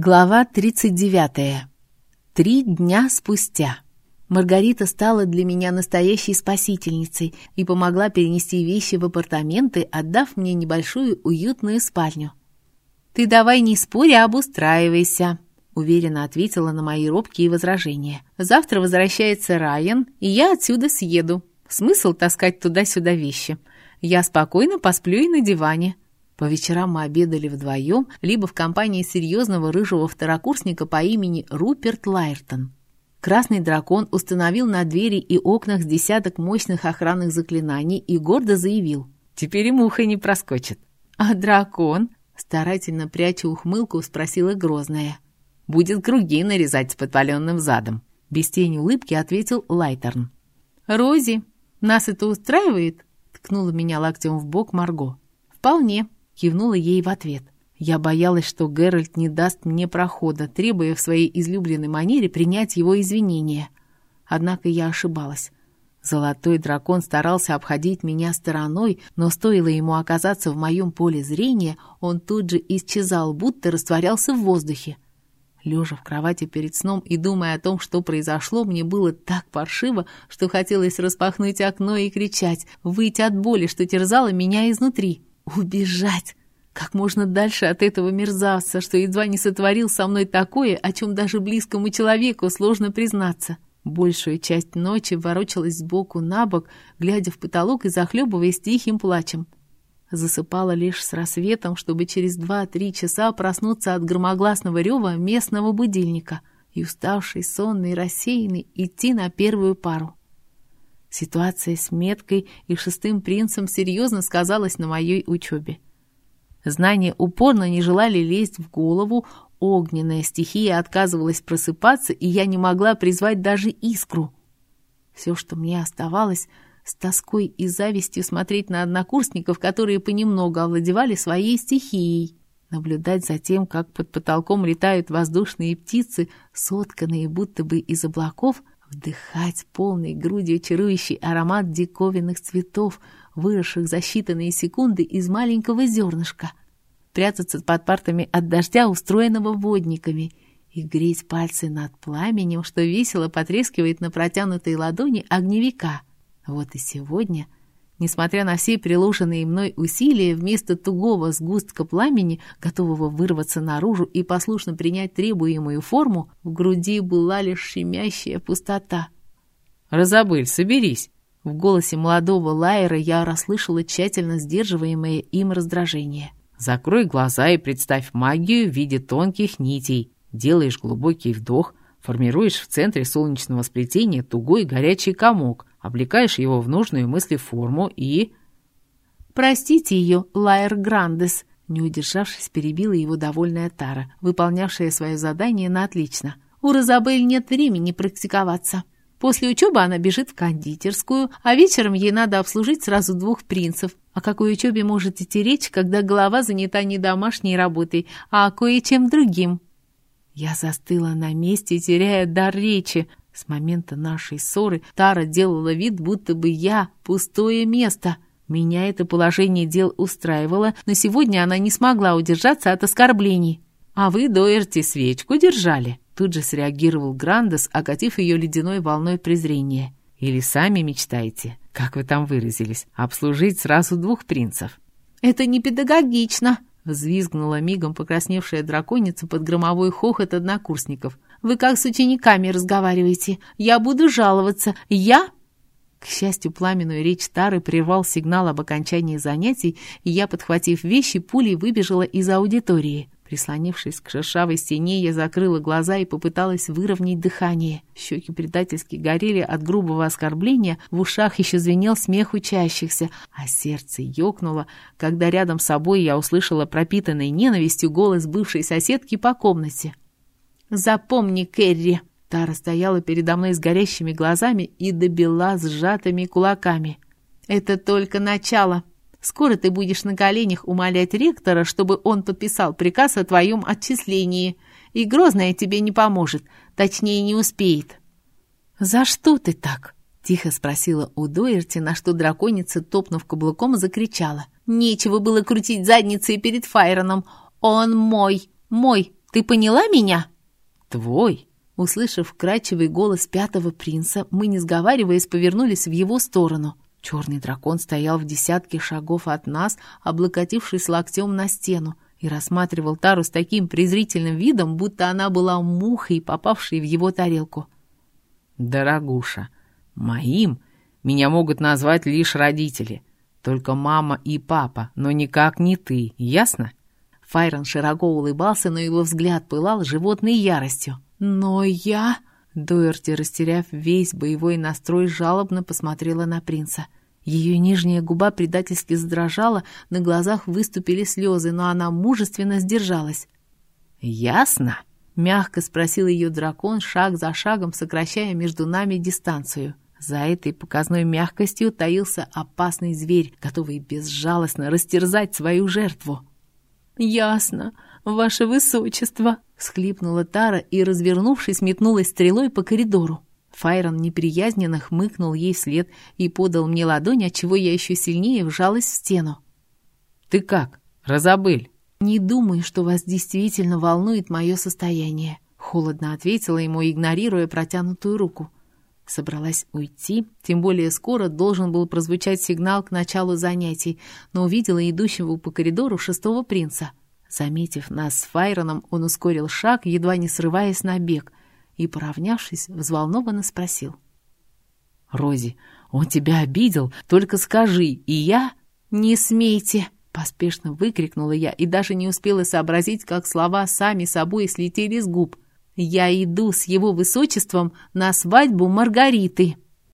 Глава 39. Три дня спустя. Маргарита стала для меня настоящей спасительницей и помогла перенести вещи в апартаменты, отдав мне небольшую уютную спальню. «Ты давай не спорь, а обустраивайся», — уверенно ответила на мои робкие возражения. «Завтра возвращается Райан, и я отсюда съеду. Смысл таскать туда-сюда вещи? Я спокойно посплю и на диване». По вечерам мы обедали вдвоем, либо в компании серьезного рыжего второкурсника по имени Руперт Лайртон. Красный дракон установил на двери и окнах десяток мощных охранных заклинаний и гордо заявил «Теперь и муха не проскочит». «А дракон?» – старательно пряча ухмылку, спросила Грозная. «Будет круги нарезать с подпаленным задом», – без тени улыбки ответил Лайтерн. «Рози, нас это устраивает?» – ткнула меня локтем в бок Марго. «Вполне», кивнула ей в ответ. Я боялась, что Геральт не даст мне прохода, требуя в своей излюбленной манере принять его извинения. Однако я ошибалась. Золотой дракон старался обходить меня стороной, но стоило ему оказаться в моем поле зрения, он тут же исчезал, будто растворялся в воздухе. Лежа в кровати перед сном и думая о том, что произошло, мне было так паршиво, что хотелось распахнуть окно и кричать, выйти от боли, что терзало меня изнутри. Убежать! Как можно дальше от этого мерзавца, что едва не сотворил со мной такое, о чем даже близкому человеку сложно признаться. Большую часть ночи ворочалась сбоку на бок, глядя в потолок и захлебываясь тихим плачем. Засыпала лишь с рассветом, чтобы через два-три часа проснуться от громогласного рева местного будильника и, уставший, сонный, рассеянный, идти на первую пару. Ситуация с меткой и шестым принцем серьезно сказалась на моей учебе. Знания упорно не желали лезть в голову, огненная стихия отказывалась просыпаться, и я не могла призвать даже искру. Все, что мне оставалось, с тоской и завистью смотреть на однокурсников, которые понемногу овладевали своей стихией, наблюдать за тем, как под потолком летают воздушные птицы, сотканные будто бы из облаков, Вдыхать полной грудью чарующий аромат диковинных цветов, выросших за считанные секунды из маленького зернышка. Прятаться под партами от дождя, устроенного водниками, и греть пальцы над пламенем, что весело потрескивает на протянутой ладони огневика. Вот и сегодня — Несмотря на все приложенные мной усилия, вместо тугого сгустка пламени, готового вырваться наружу и послушно принять требуемую форму, в груди была лишь щемящая пустота. «Розабель, соберись!» В голосе молодого Лайера я расслышала тщательно сдерживаемое им раздражение. «Закрой глаза и представь магию в виде тонких нитей. Делаешь глубокий вдох, формируешь в центре солнечного сплетения тугой горячий комок, облекаешь его в нужную мысли форму и... «Простите ее, Лайер Грандес», не удержавшись, перебила его довольная Тара, выполнявшая свое задание на отлично. «У Розабель нет времени практиковаться. После учебы она бежит в кондитерскую, а вечером ей надо обслужить сразу двух принцев. О какой учебе может идти речь, когда голова занята не домашней работой, а кое-чем другим?» Я застыла на месте, теряя дар речи. С момента нашей ссоры Тара делала вид, будто бы я пустое место. Меня это положение дел устраивало, но сегодня она не смогла удержаться от оскорблений. «А вы, Доерти, свечку держали?» Тут же среагировал Грандес, окатив ее ледяной волной презрения. «Или сами мечтаете, как вы там выразились, обслужить сразу двух принцев?» «Это не педагогично!» Взвизгнула мигом покрасневшая драконица под громовой хохот однокурсников. Вы как с учениками разговариваете. Я буду жаловаться. Я...» К счастью, пламенную речь Тары прервал сигнал об окончании занятий, и я, подхватив вещи, пулей выбежала из аудитории. Прислонившись к шершавой стене, я закрыла глаза и попыталась выровнять дыхание. Щеки предательски горели от грубого оскорбления, в ушах еще звенел смех учащихся, а сердце ёкнуло, когда рядом с собой я услышала пропитанный ненавистью голос бывшей соседки по комнате. «Запомни, Кэрри!» Тара стояла передо мной с горящими глазами и добила сжатыми кулаками. «Это только начало. Скоро ты будешь на коленях умолять ректора, чтобы он подписал приказ о твоем отчислении. И Грозная тебе не поможет, точнее, не успеет». «За что ты так?» — тихо спросила у Дуэрти, на что драконица, топнув каблуком, закричала. «Нечего было крутить задницей перед Файроном. Он мой, мой, Ты поняла меня?» «Твой?» Услышав вкрадчивый голос пятого принца, мы, не сговариваясь, повернулись в его сторону. Черный дракон стоял в десятке шагов от нас, облокотившись локтем на стену, и рассматривал Тару с таким презрительным видом, будто она была мухой, попавшей в его тарелку. «Дорогуша, моим меня могут назвать лишь родители, только мама и папа, но никак не ты, ясно?» Файрон широко улыбался, но его взгляд пылал животной яростью. «Но я...» Дуэрти, растеряв весь боевой настрой, жалобно посмотрела на принца. Ее нижняя губа предательски задрожала, на глазах выступили слезы, но она мужественно сдержалась. «Ясно?» — мягко спросил ее дракон, шаг за шагом сокращая между нами дистанцию. За этой показной мягкостью таился опасный зверь, готовый безжалостно растерзать свою жертву. «Ясно, ваше высочество!» — всхлипнула Тара и, развернувшись, метнулась стрелой по коридору. Файрон неприязненно хмыкнул ей вслед и подал мне ладонь, отчего я еще сильнее вжалась в стену. «Ты как, Розабель?» «Не думаю, что вас действительно волнует мое состояние», — холодно ответила ему, игнорируя протянутую руку. Собралась уйти, тем более скоро должен был прозвучать сигнал к началу занятий, но увидела идущего по коридору шестого принца. Заметив нас с Файроном, он ускорил шаг, едва не срываясь на бег — и, поравнявшись, взволнованно спросил. «Рози, он тебя обидел? Только скажи, и я...» «Не смейте!» — поспешно выкрикнула я и даже не успела сообразить, как слова сами собой слетели с губ. «Я иду с его высочеством на свадьбу Маргариты!»